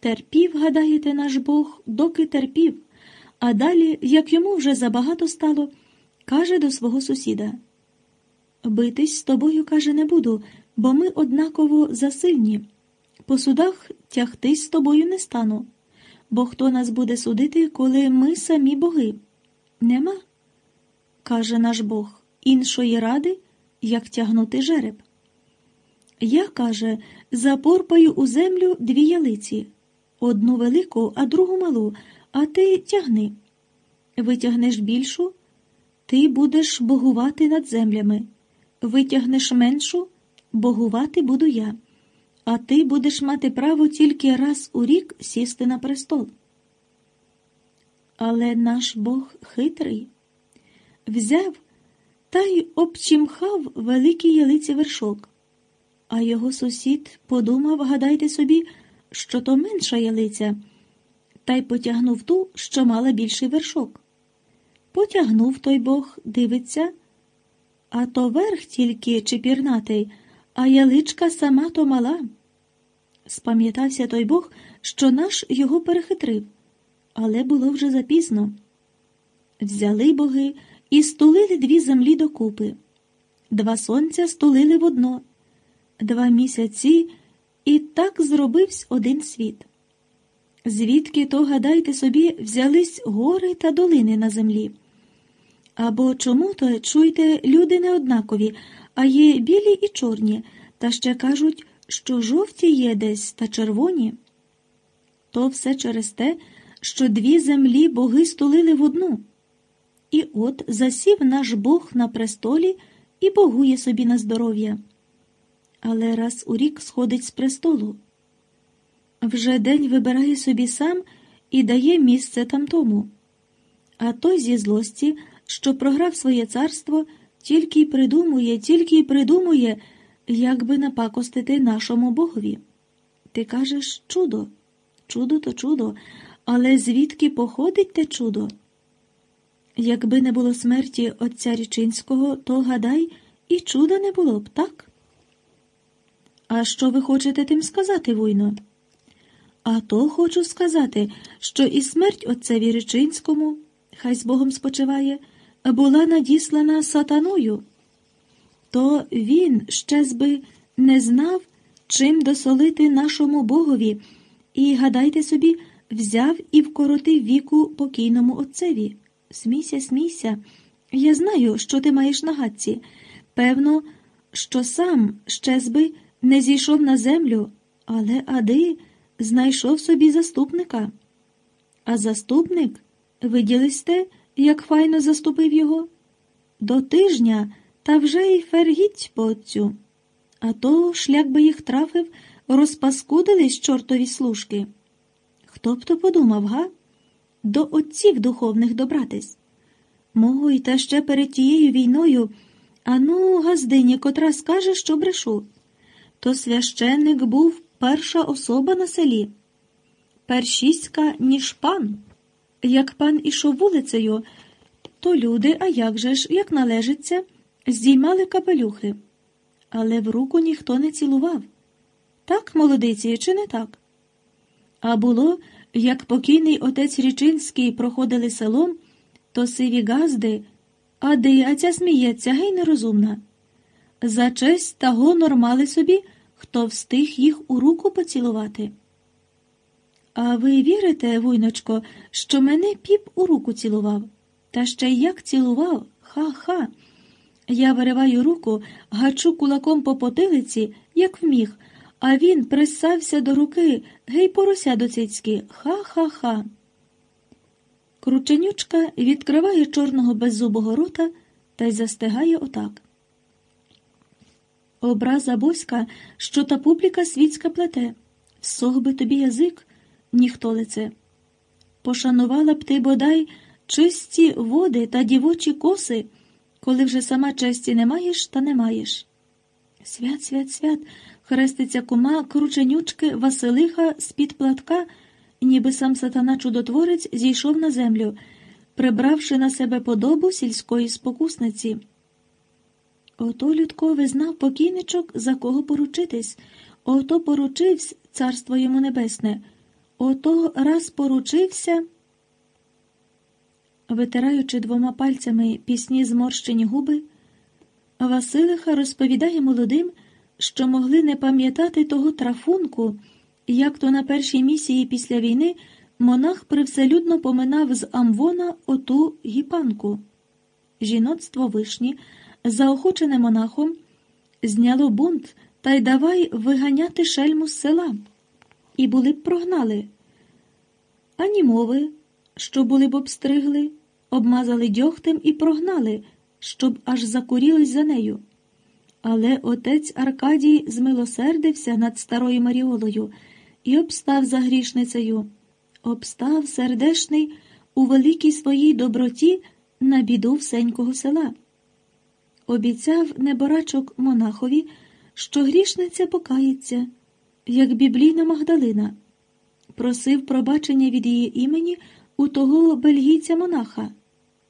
Терпів, гадаєте, наш Бог, доки терпів, а далі, як йому вже забагато стало, каже до свого сусіда. Битись з тобою, каже, не буду, бо ми однаково засильні. По судах тягтись з тобою не стану, бо хто нас буде судити, коли ми самі боги? Нема, каже наш Бог, іншої ради, як тягнути жереб. Я, каже, запорпаю у землю дві ялиці, одну велику, а другу малу, а ти тягни. Витягнеш більшу, ти будеш богувати над землями, витягнеш меншу, богувати буду я, а ти будеш мати право тільки раз у рік сісти на престол. Але наш Бог хитрий, взяв та й обчимхав великій ялиці вершок. А його сусід подумав, гадайте собі, що то менша ялиця, та й потягнув ту, що мала більший вершок. Потягнув той бог, дивиться, а то верх тільки чепірнатий, а яличка сама то мала. Спам'ятався той бог, що наш його перехитрив, але було вже запізно. Взяли боги і стулили дві землі докупи. Два сонця стулили в одно два місяці, і так зробився один світ. Звідки то, гадайте собі, взялись гори та долини на землі? Або чому то, чуйте, люди не однакові, а є білі і чорні, та ще кажуть, що жовті є десь та червоні? То все через те, що дві землі боги стулили в одну. І от засів наш Бог на престолі і богує собі на здоров'я але раз у рік сходить з престолу. Вже день вибирає собі сам і дає місце тамтому. А той зі злості, що програв своє царство, тільки й придумує, тільки й придумує, як би напакостити нашому богові. Ти кажеш чудо, чудо то чудо, але звідки походить те чудо? Якби не було смерті отця Річинського, то гадай, і чуда не було б, так? А що ви хочете тим сказати, вуйно? А то хочу сказати, що і смерть отцеві Речинському, хай з Богом спочиває, була надіслана сатаною. То він ще би не знав, чим досолити нашому Богові, і, гадайте собі, взяв і вкоротив віку покійному отцеві. Смійся, смійся, я знаю, що ти маєш на гадці. Певно, що сам ще би не зійшов на землю, але Ади знайшов собі заступника. А заступник, виділисте, як файно заступив його? До тижня та вже й фергіть по отцю. А то шлях би їх трафив, розпаскудились чортові служки. Хто б то подумав, га? До отців духовних добратись. Мого й та ще перед тією війною, ану, газдині, котра скаже, що брешу то священник був перша особа на селі, першіська, ніж пан. Як пан ішов вулицею, то люди, а як же ж, як належиться, здіймали капелюхи, але в руку ніхто не цілував. Так, молодиці, чи не так? А було, як покійний отець Річинський проходили селом, то сиві газди, а де, а ця сміється, гей нерозумна. За честь та гонор мали собі, хто встиг їх у руку поцілувати. А ви вірите, вуйночко, що мене піп у руку цілував? Та ще як цілував? Ха-ха. Я вириваю руку, гачу кулаком по потилиці, як вміг, а він присався до руки, гей порося до. Ха-ха-ха. Крученючка відкриває чорного беззубого рота та й застигає отак. Образа боська, що та публіка світська плете, сох би тобі язик, ніхто лице. Пошанувала б ти бодай чисті води та дівочі коси, коли вже сама честі не маєш та не маєш. Свят, свят, свят, хреститься кума крученючки Василиха з-під платка, ніби сам сатана чудотворець зійшов на землю, прибравши на себе подобу сільської спокусниці. Ото Людко визнав покійничок, за кого поручитись, ото поручивсь, царство йому небесне, ото раз поручився, витираючи двома пальцями пісні зморщені губи, Василиха розповідає молодим, що могли не пам'ятати того трафунку, як то на першій місії після війни монах привселюдно поминав з Амвона оту гіпанку. Жіноцтво вишні, заохочене монахом, зняло бунт та й давай виганяти шельму з села. І були б прогнали. Ані мови, що були б обстригли, обмазали дьогтем і прогнали, щоб аж закурілись за нею. Але отець Аркадій змилосердився над старою Маріолою і обстав за грішницею, обстав сердешний у великій своїй доброті на біду всенького села. Обіцяв неборачок монахові, що грішниця покається, як біблійна Магдалина, просив пробачення від її імені у того бельгійця монаха,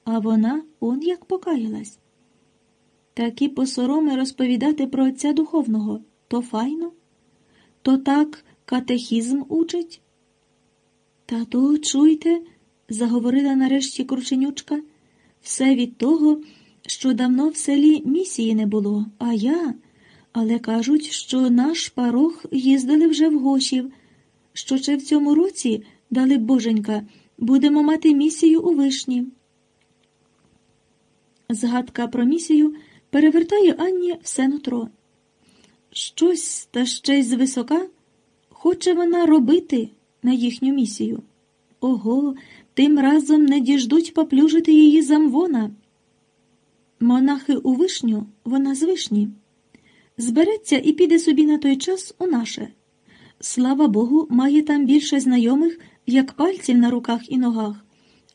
а вона он як покаялась. Такі посороми розповідати про отця духовного то файно, то так катехізм учить. Та то, чуйте, заговорила нарешті крученючка, все від того, що давно в селі місії не було, а я. Але кажуть, що наш парох їздили вже в Гошів, що ще в цьому році, дали боженька, будемо мати місію у вишні. Згадка про місію перевертає Анні все нутро. Щось та ще й звисока хоче вона робити на їхню місію. Ого, тим разом не діждуть поплюжити її замвона. Монахи у вишню, вона з вишні. Збереться і піде собі на той час у наше. Слава Богу, має там більше знайомих, як пальців на руках і ногах,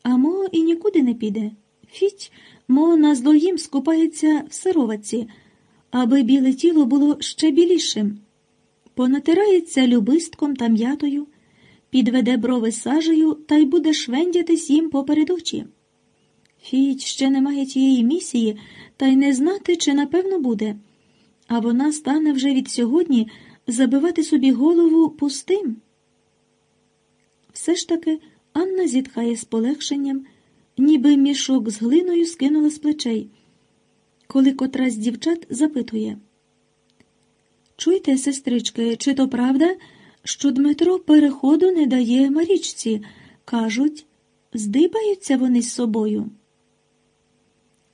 а мо і нікуди не піде. Фіть, мо на злоїм скупається в сироватці, аби біле тіло було ще білішим. Понатирається любистком та м'ятою, підведе брови сажею та й буде швендятись їм поперед очі. Фіть ще немає тієї місії, та й не знати, чи напевно буде, а вона стане вже від сьогодні забивати собі голову пустим. Все ж таки Анна зітхає з полегшенням, ніби мішок з глиною скинула з плечей, коли котра з дівчат запитує. Чуйте, сестрички, чи то правда, що Дмитро переходу не дає Марічці? Кажуть, здибаються вони з собою.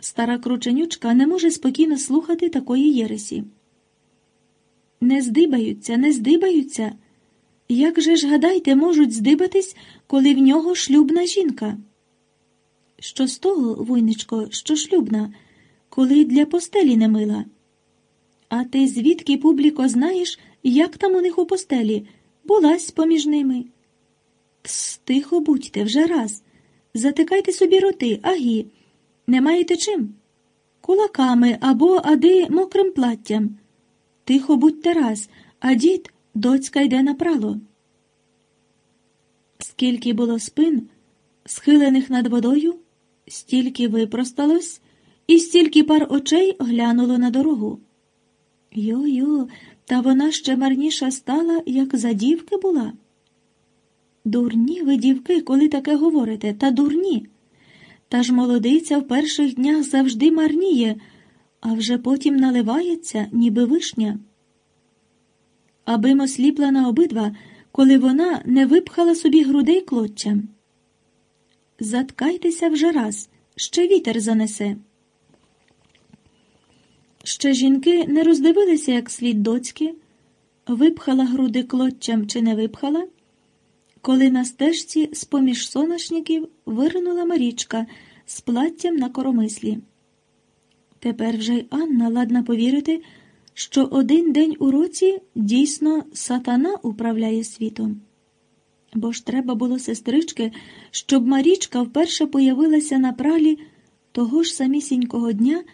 Стара крученючка не може спокійно слухати такої єресі. Не здибаються, не здибаються. Як же ж, гадайте, можуть здибатись, коли в нього шлюбна жінка? Що з того, вуйничко, що шлюбна, коли для постелі не мила? А ти звідки, публіко, знаєш, як там у них у постелі? Булась поміж ними. Тс, тихо будьте вже раз. Затикайте собі роти, агі. Не маєте чим? Кулаками або ади мокрим платтям. Тихо будьте раз, а дід доцька йде на прало. Скільки було спин, схилених над водою, стільки випросталось, і стільки пар очей глянуло на дорогу. Йо-йо, та вона ще марніша стала, як за дівки була. Дурні ви, дівки, коли таке говорите, та дурні. Та ж молодиця в перших днях завжди марніє, а вже потім наливається, ніби вишня. Аби мосліпла на обидва, коли вона не випхала собі грудей клоччям. Заткайтеся вже раз, ще вітер занесе. Ще жінки не роздивилися, як слід доцьки, випхала груди клоччям чи не випхала, коли на стежці з поміж сонашників виринула Марічка з платтям на коромислі. Тепер вже й Анна ладна повірити, що один день у році дійсно сатана управляє світом. Бо ж треба було, сестрички, щоб Марічка вперше появилася на пралі того ж самісінького дня,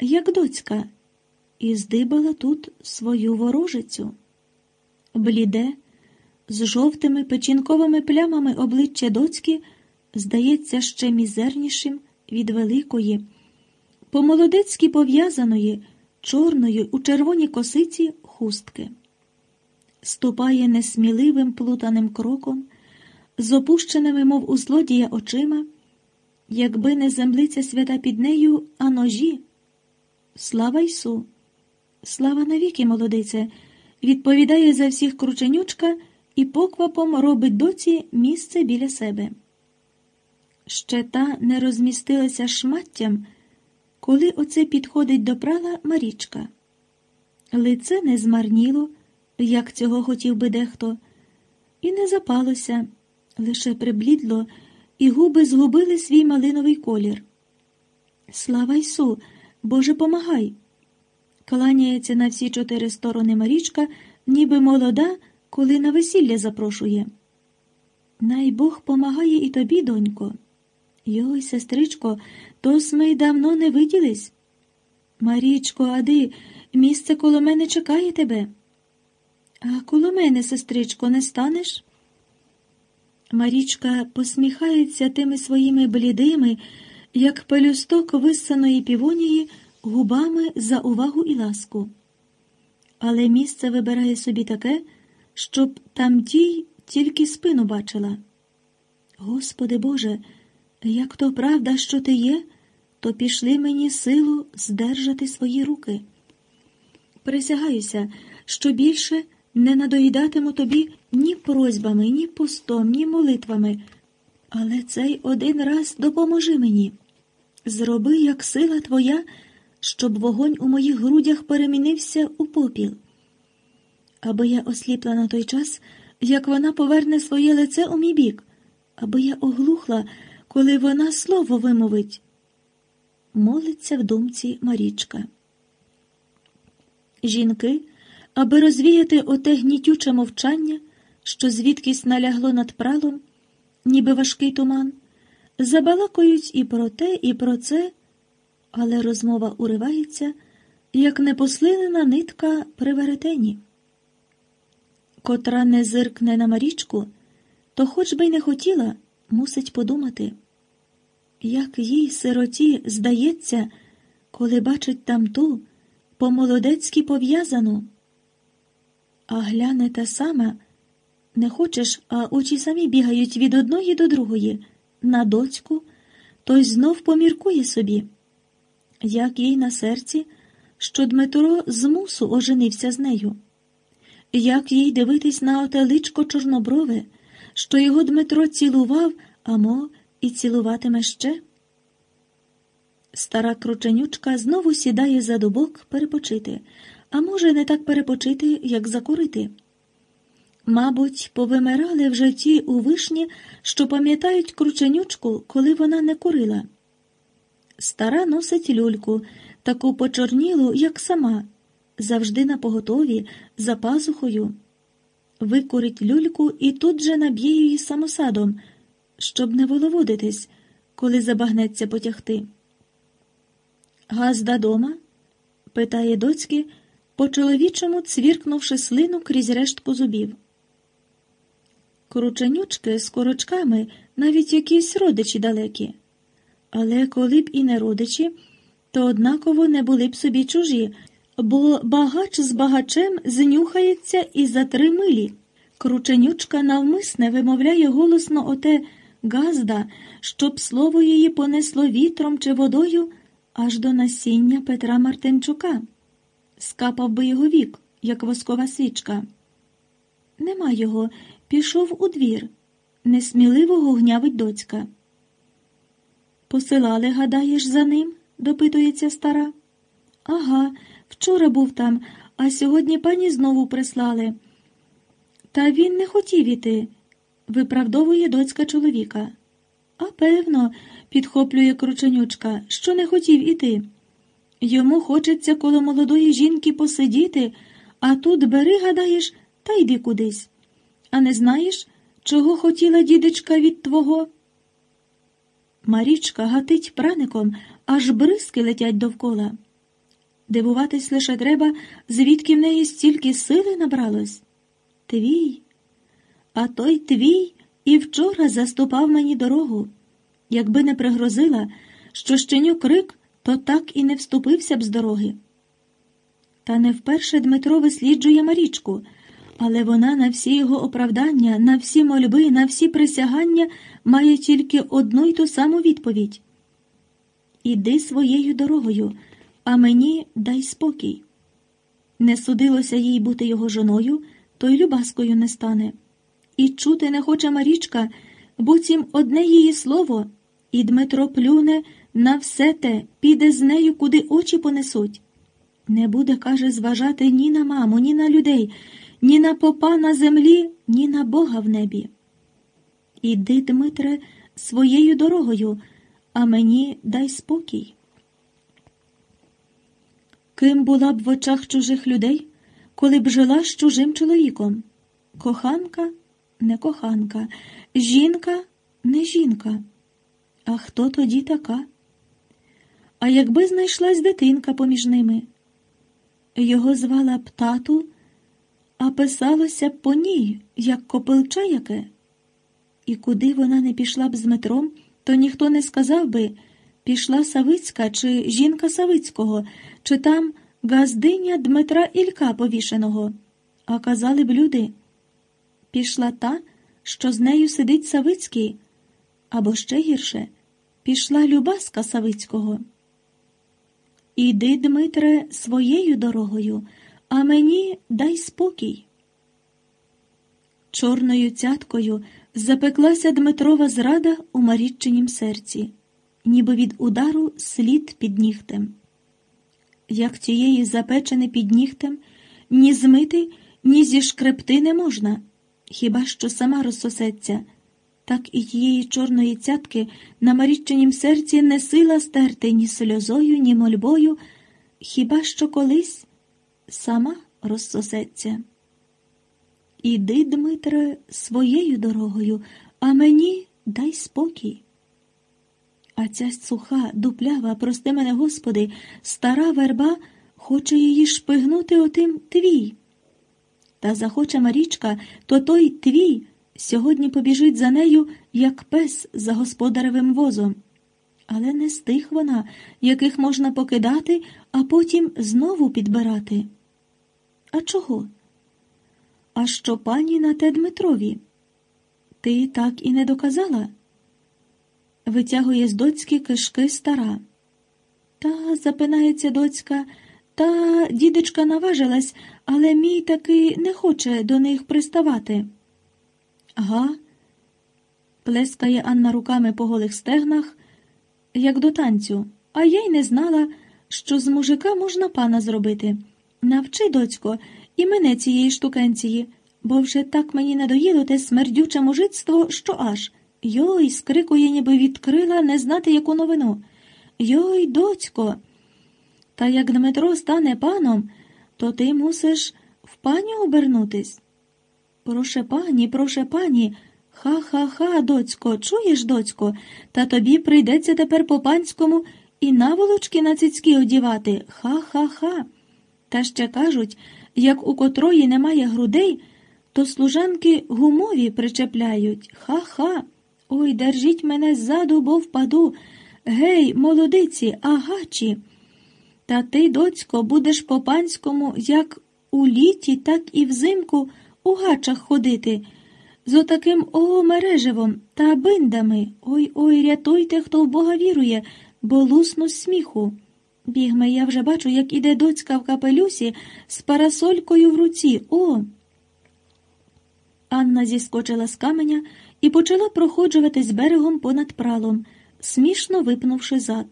як доцька, і здибала тут свою ворожицю. Бліде, з жовтими печінковими плямами обличчя доцьки здається ще мізернішим від великої, по молодецьки пов'язаної, чорної у червоній косиці хустки. Ступає несміливим плутаним кроком, з опущеними, мов у злодія, очима, якби не землиця свята під нею, а ножі. Слава Ісу! Слава навіки, молодице, відповідає за всіх крученючка і поквапом робить доці місце біля себе. Ще та не розмістилася шматтям, коли оце підходить до прала Марічка. Лице не змарніло, як цього хотів би дехто, і не запалося, лише приблідло, і губи згубили свій малиновий колір. Слава Ісу, Боже, помагай! Кланяється на всі чотири сторони Марічка, ніби молода, коли на весілля запрошує. Най Бог помагає і тобі, донько. Йой, сестричко, то ми давно не виділись. Марічко, ади, місце коло мене чекає тебе. А коло мене, сестричко, не станеш? Марічка посміхається тими своїми блідими, як пелюсток виссаної півонії, губами за увагу і ласку. Але місце вибирає собі таке, щоб там тій тільки спину бачила. Господи Боже, як то правда, що ти є, то пішли мені силу здержати свої руки. Присягаюся, що більше не надоїдатиму тобі ні просьбами, ні постом, ні молитвами, але цей один раз допоможи мені. Зроби, як сила твоя, щоб вогонь у моїх грудях перемінився у попіл. Аби я осліпла на той час, як вона поверне своє лице у мій бік, аби я оглухла, коли вона слово вимовить. Молиться в думці Марічка. Жінки, аби розвіяти оте гнітюче мовчання, що звідкись налягло над пралом, ніби важкий туман, забалакують і про те, і про це, але розмова уривається, як непослинена нитка при веретені. Котра не зиркне на Марічку, то хоч би й не хотіла, мусить подумати, як їй сироті здається, коли бачить там ту по-молодецьки пов'язану. А гляне та сама, не хочеш, а очі самі бігають від одної до другої, на доцьку, той знов поміркує собі, як їй на серці, що Дмитро з мусу оженився з нею, як їй дивитись на оте личко чорноброве, що його Дмитро цілував, амо, і цілуватиме ще. Стара крученючка знову сідає за дубок перепочити, а може, не так перепочити, як закурити. Мабуть, повимирали вже ті у вишні, що пам'ятають крученючку, коли вона не курила. Стара носить люльку, таку почорнілу, як сама, завжди на поготові, за пазухою. Викурить люльку і тут же наб'є її самосадом, щоб не воловодитись, коли забагнеться потягти. Газда дома? питає доцьки, по чоловічому цвіркнувши слину крізь рештку зубів. Крученючки з корочками навіть якісь родичі далекі. Але коли б і не родичі, то однаково не були б собі чужі, бо багач з багачем знюхається і за три милі. Крученючка навмисне вимовляє голосно оте газда, щоб слово її понесло вітром чи водою аж до насіння Петра Мартинчука. Скапав би його вік, як воскова свічка. Нема його, пішов у двір. Несміливо гугнявить доцька. Посилали, гадаєш, за ним? допитується стара. Ага, вчора був там, а сьогодні пані знову прислали. Та він не хотів іти, виправдовує доцька чоловіка. А певно, підхоплює крученючка, що не хотів іти. Йому хочеться коло молодої жінки посидіти, а тут бери, гадаєш, та йди кудись. А не знаєш, чого хотіла дідечка від твого? Марічка гатить праником, аж бризки летять довкола. Дивуватись лише треба, звідки в неї стільки сили набралось. Твій, а той твій і вчора заступав мені дорогу. Якби не пригрозила, що щеню крик, то так і не вступився б з дороги. Та не вперше Дмитро висліджує Марічку, Але вона на всі його оправдання, на всі мольби, на всі присягання має тільки одну й ту саму відповідь Іди своєю дорогою, а мені дай спокій. Не судилося їй бути його жоною, то й любаскою не стане. І чути не хоче Марічка, буцім одне її слово, і Дмитро плюне на все те, піде з нею, куди очі понесуть. Не буде, каже, зважати ні на маму, ні на людей, ні на попа на землі, ні на Бога в небі. Іди, Дмитре, своєю дорогою, а мені дай спокій. Ким була б в очах чужих людей, коли б жила з чужим чоловіком? Коханка не коханка, жінка не жінка. А хто тоді така? А якби знайшлась дитинка поміж ними? Його звала б тату, а писалося б по ній, як копилча яке. І куди вона не пішла б з метром, то ніхто не сказав би пішла Савицька чи жінка Савицького, чи там газдиня Дмитра Ілька повішеного. А казали б люди пішла та, що з нею сидить Савицький, або ще гірше пішла Любаска Савицького. Іди, Дмитре, своєю дорогою, а мені дай спокій. Чорною цяткою запеклася Дмитрова зрада у Маріччинім серці, ніби від удару слід під нігтем. Як тієї запечени під нігтем, ні змити, ні зішкребти не можна, хіба що сама розсосеться, так і тієї чорної цятки на Маріччинім серці не сила стерти ні сльозою, ні мольбою, хіба що колись сама розсосеться. Іди, Дмитре, своєю дорогою, а мені дай спокій. А ця суха, дуплява, прости мене, Господи, стара верба хоче її шпигнути отим твій. Та захоче Марічка, то той твій сьогодні побіжить за нею, як пес за господаревим возом. Але не з тих вона, яких можна покидати, а потім знову підбирати. А чого? А що пані на те Дмитрові? Ти так і не доказала? Витягує з доцьки кишки стара. Та, запинається доцька, та дідочка наважилась, але мій таки не хоче до них приставати. Га? плескає Анна руками по голих стегнах, як до танцю, а я й не знала, що з мужика можна пана зробити. Навчи, доцько, і мене цієї штукенції, бо вже так мені надоїло те смердюче мужицтво, що аж. Йой, скрикує, ніби відкрила не знати яку новину. Йой, доцько. Та як Дмитро стане паном, то ти мусиш в пані обернутись. Проше пані, проше пані, ха-ха-ха, доцько, чуєш, доцько, та тобі прийдеться тепер по панському і наволочки на цицьки одівати. Ха-ха-ха. Та ще кажуть, як у котрої немає грудей, то служанки гумові причепляють. Ха-ха. Ой, держіть мене ззаду, бо впаду. Гей, молодиці, агачі. Та ти, доцько, будеш по панському як у літі, так і взимку у гачах ходити. З отаким о мережевом та биндами. Ой ой, рятуйте, хто в Бога вірує, бо лусну сміху. Бігме, я вже бачу, як іде доцька в капелюсі з парасолькою в руці. О. Анна зіскочила з каменя і почала проходжуватись берегом понад пралом, смішно випнувши зад.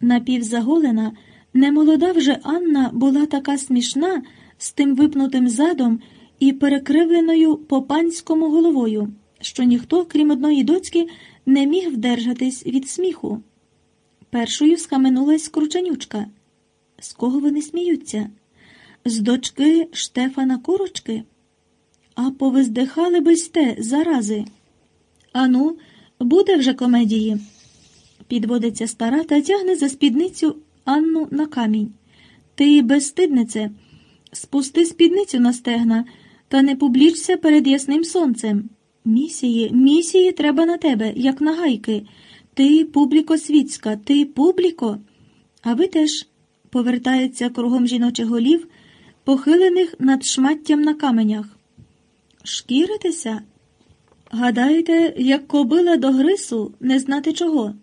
Напівзаголена, немолода вже Анна була така смішна з тим випнутим задом і перекривленою по панському головою, що ніхто, крім одної доцьки, не міг вдержатись від сміху. Першою схаменулась крученючка. З кого вони сміються? З дочки Штефана Курочки? А повиздихали би сте зарази. Ану, буде вже комедії. Підводиться стара та тягне за спідницю Анну на камінь. Ти, безстиднице, спусти спідницю на стегна та не публічся перед ясним сонцем. Місії, місії треба на тебе, як на гайки. Ти, публіко світська, ти публіко. А ви теж повертається кругом жіночих голів, похилених над шматтям на каменях. Шкіритеся? Гадаєте, як кобила до грису не знати чого?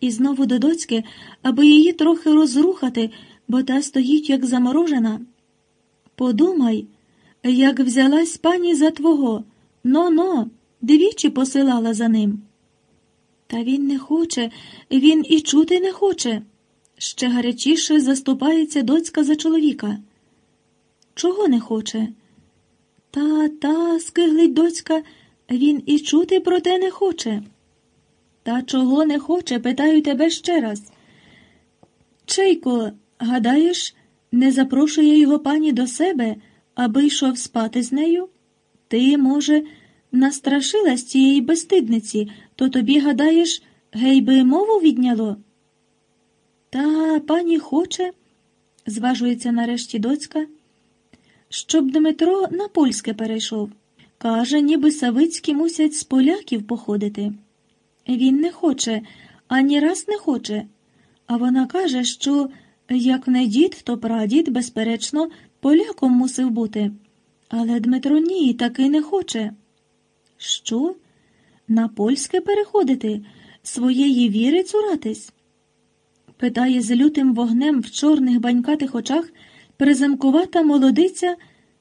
І знову до доцьки, аби її трохи розрухати, бо та стоїть, як заморожена. Подумай, як взялась пані за твого, но-но, двічі посилала за ним. Та він не хоче, він і чути не хоче. Ще гарячіше заступається доцька за чоловіка. Чого не хоче? Та, та, скиглить доцька, він і чути про те не хоче. Та чого не хоче, питаю тебе ще раз. Чейко, гадаєш, не запрошує його пані до себе, аби йшов спати з нею? Ти, може, настрашилась цієї безстидниці, то тобі, гадаєш, гей би мову відняло? Та пані хоче, зважується нарешті доцька, щоб Дмитро на польське перейшов. Каже, ніби Савицькі мусять з поляків походити. Він не хоче, ані раз не хоче. А вона каже, що як не дід, то прадід, безперечно, поляком мусив бути. Але Дмитро ні, таки не хоче. Що? На польське переходити, своєї віри цуратись? питає з лютим вогнем в чорних банькатих очах приземкувата молодиця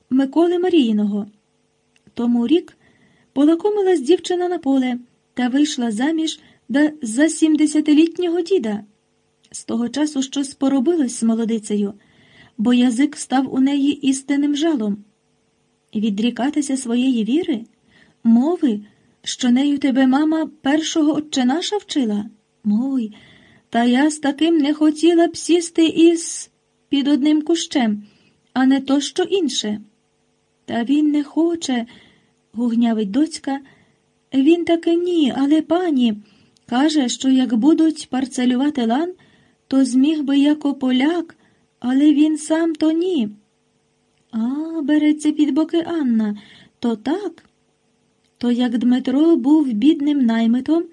Миколи Маріїного. Тому рік полакомилась дівчина на поле та вийшла заміж за сімдесятилітнього діда. З того часу щось поробилось з молодицею, бо язик став у неї істинним жалом. Відрікатися своєї віри, мови, що нею тебе мама першого отченаша вчила. Мой, та я з таким не хотіла б сісти із під одним кущем, а не то що інше. Та він не хоче, гугнявить доцька. Він таки ні, але пані каже, що як будуть парцелювати лан, то зміг би яко поляк, але він сам то ні. А, береться під боки Анна, то так. То як Дмитро був бідним наймитом,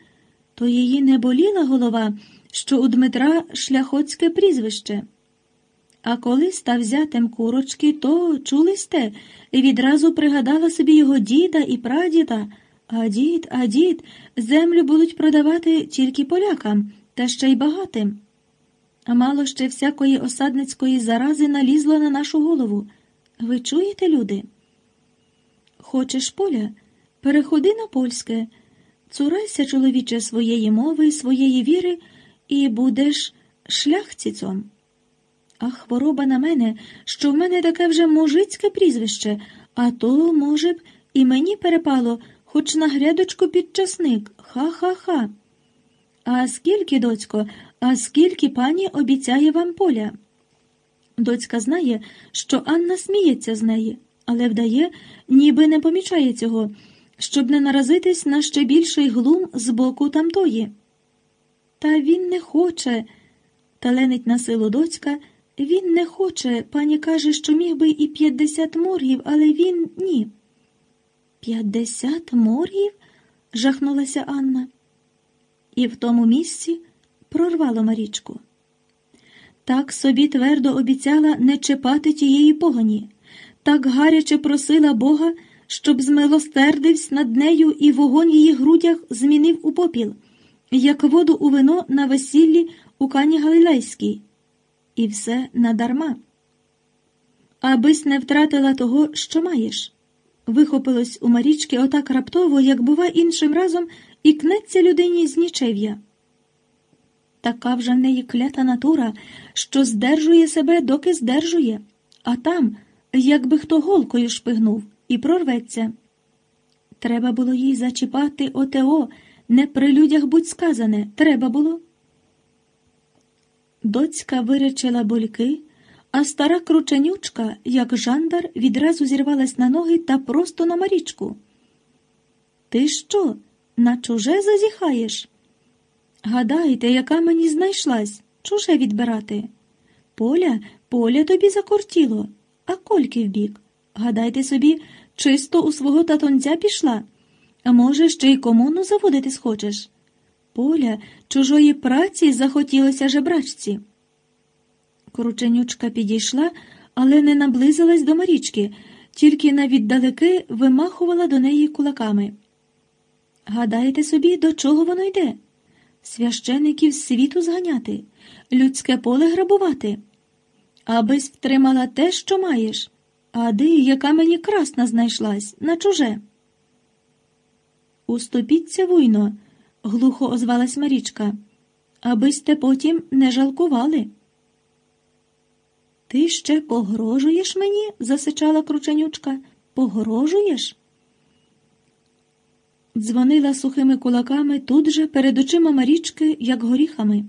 то її не боліла голова, що у Дмитра шляхоцьке прізвище. А коли став зятем курочки, то чули сте, і відразу пригадала собі його діда і прадіда. А дід, а дід, землю будуть продавати тільки полякам, та ще й багатим. А мало ще всякої осадницької зарази налізло на нашу голову. Ви чуєте, люди? Хочеш поля? Переходи на польське, цурайся, чоловіче, своєї мови, своєї віри, і будеш шляхцицом. А хвороба на мене, що в мене таке вже мужицьке прізвище, а то, може б, і мені перепало хоч на грядочку під часник. Ха-ха-ха. А скільки, доцько, а скільки пані обіцяє вам поля? Доцька знає, що Анна сміється з неї, але вдає, ніби не помічає цього, щоб не наразитись на ще більший глум з боку тамтої. Та він не хоче, таленить на силу доцька. Він не хоче, пані каже, що міг би і п'ятдесят моргів, але він ні. П'ятдесят моргів? жахнулася Анна. І в тому місці прорвало Марічку. Так собі твердо обіцяла не чіпати тієї погоні, так гаряче просила Бога, щоб змилостердився над нею і вогонь її грудях змінив у попіл, як воду у вино на весіллі у Кані Галилейській. І все надарма. Абись не втратила того, що маєш вихопилось у Марічки отак раптово, як бува іншим разом, і кнеться людині з нічев'я. Така вже в неї клята натура, що здержує себе, доки здержує, а там, якби хто голкою шпигнув, і прорветься. Треба було їй зачіпати ОТО, не при людях будь сказане, треба було. Доцька виречила бульки, а стара крученючка, як жандар, відразу зірвалась на ноги та просто на Марічку. Ти що, на чуже зазіхаєш? Гадайте, яка мені знайшлась, чуже відбирати. Поля, поля тобі закортіло, а кольки вбік. Гадайте собі, чисто у свого татонця пішла, може, ще й комуну заводити схочеш. Поля чужої праці захотілося жебрачці. Крученючка підійшла, але не наблизилась до Марічки, тільки навіддалеки вимахувала до неї кулаками. Гадаєте собі, до чого воно йде? Священиків світу зганяти, людське поле грабувати, абись втримала те, що маєш, а ди, яка мені красна знайшлась, на чуже. Уступіться вуйно, глухо озвалась Марічка, абись те потім не жалкували. Ти ще погрожуєш мені? засичала крученючка. Погрожуєш? Дзвонила сухими кулаками тут же перед очима Марічки, як горіхами.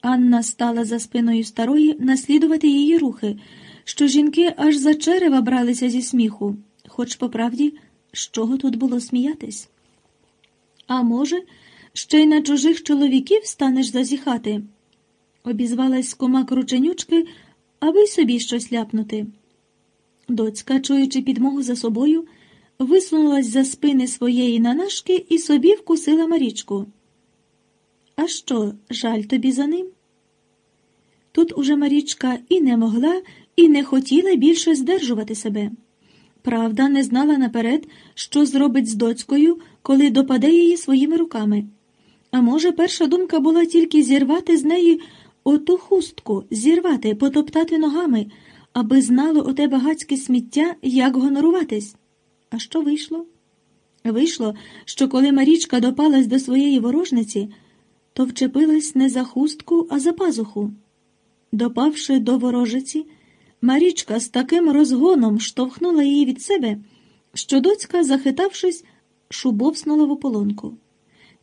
Анна стала за спиною старої наслідувати її рухи, що жінки аж за черева бралися зі сміху, хоч по правді, з чого тут було сміятись. А може, ще й на чужих чоловіків станеш зазіхати? обізвалась кома крученючки, аби й собі щось ляпнути. Доцька, чуючи підмогу за собою, висунулась за спини своєї нанашки і собі вкусила Марічку. А що, жаль тобі за ним? Тут уже Марічка і не могла, і не хотіла більше здержувати себе. Правда, не знала наперед, що зробить з доцькою, коли допаде її своїми руками. А може, перша думка була тільки зірвати з неї оту хустку, зірвати, потоптати ногами, аби знало оте багацьке сміття, як гоноруватись. А що вийшло? Вийшло, що коли Марічка допалась до своєї ворожниці, то вчепилась не за хустку, а за пазуху. Допавши до ворожиці, Марічка з таким розгоном штовхнула її від себе, що доцька, захитавшись, шубовснула в ополонку.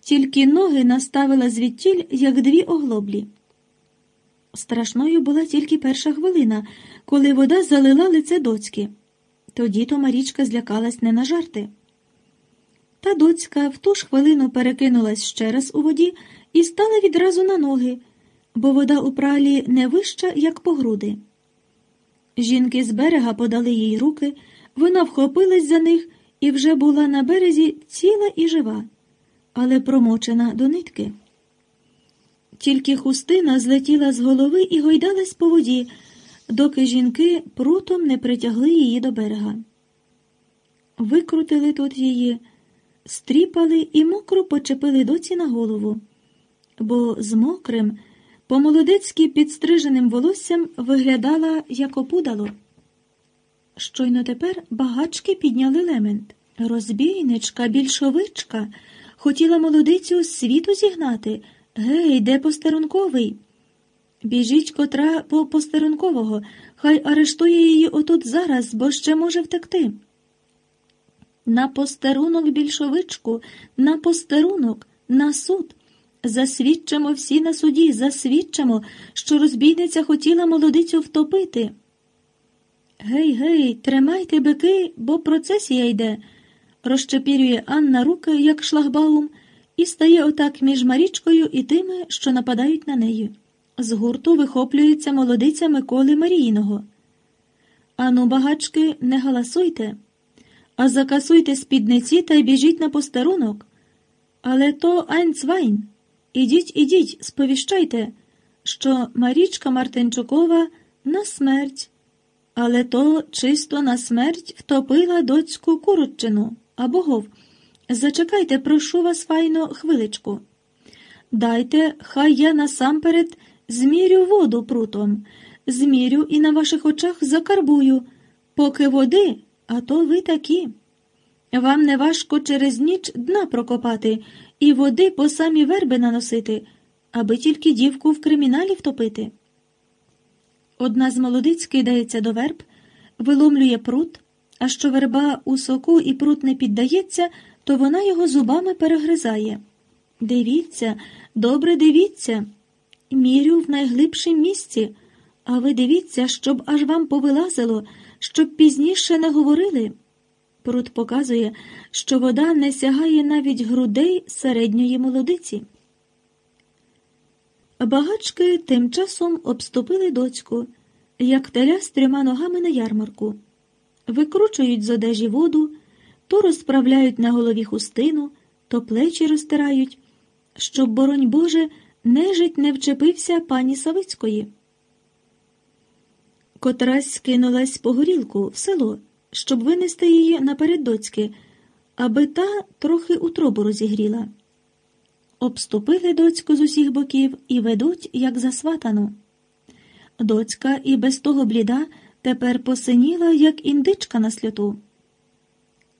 Тільки ноги наставила звідтіль, як дві оглоблі. Страшною була тільки перша хвилина, коли вода залила лице доцьки. Тоді то Марічка злякалась не на жарти. Та доцька в ту ж хвилину перекинулась ще раз у воді і стала відразу на ноги, бо вода у пралі не вища, як по груди. Жінки з берега подали їй руки, вона вхопилась за них і вже була на березі ціла і жива, але промочена до нитки. Тільки хустина злетіла з голови і гойдалась по воді, доки жінки прутом не притягли її до берега. Викрутили тут її, стріпали і мокро почепили доці на голову, бо з мокрим, по молодецьки підстриженим волоссям виглядала як опудало. Щойно тепер багачки підняли лемент. Розбійничка, більшовичка, хотіла молодицю з світу зігнати. Гей, де постерунковий? Біжіть котра по постерункового, хай арештує її отут зараз, бо ще може втекти. На постерунок більшовичку, на постерунок, на суд. Засвідчимо всі на суді, засвідчимо, що розбійниця хотіла молодицю втопити. Гей, гей, тримайте бики, бо процесія йде, розчепірює Анна руки, як шлагбаум, і стає отак між Марічкою і тими, що нападають на неї. З гурту вихоплюється молодиця Миколи Марійного. Ану, багачки, не галасуйте, а закасуйте спідниці та й біжіть на постарунок. Але то ein, zwei. Ідіть, ідіть, сповіщайте, що Марічка Мартинчукова на смерть, але то чисто на смерть втопила доцьку куроччину а богов. Зачекайте, прошу вас файно хвиличку. Дайте, хай я насамперед змірю воду прутом, змірю і на ваших очах закарбую, поки води, а то ви такі. Вам не важко через ніч дна прокопати і води по самі верби наносити, аби тільки дівку в криміналі втопити. Одна з молодиць кидається до верб, виломлює прут, а що верба у соку і прут не піддається, то вона його зубами перегризає. Дивіться, добре дивіться, мірю в найглибшім місці, а ви дивіться, щоб аж вам повилазило, щоб пізніше не говорили. Прут показує, що вода не сягає навіть грудей середньої молодиці. Багачки тим часом обступили доцьку, як теля з трьома ногами на ярмарку, викручують з одежі воду, то розправляють на голові хустину, то плечі розтирають, щоб, боронь Боже, нежить не вчепився пані Савицької. Котрась кинулась по горілку в село, щоб винести її наперед доцьки, аби та трохи утробу розігріла. Обступили доцьку з усіх боків і ведуть, як засватану. Доцька і без того бліда тепер посиніла, як індичка на сльоту.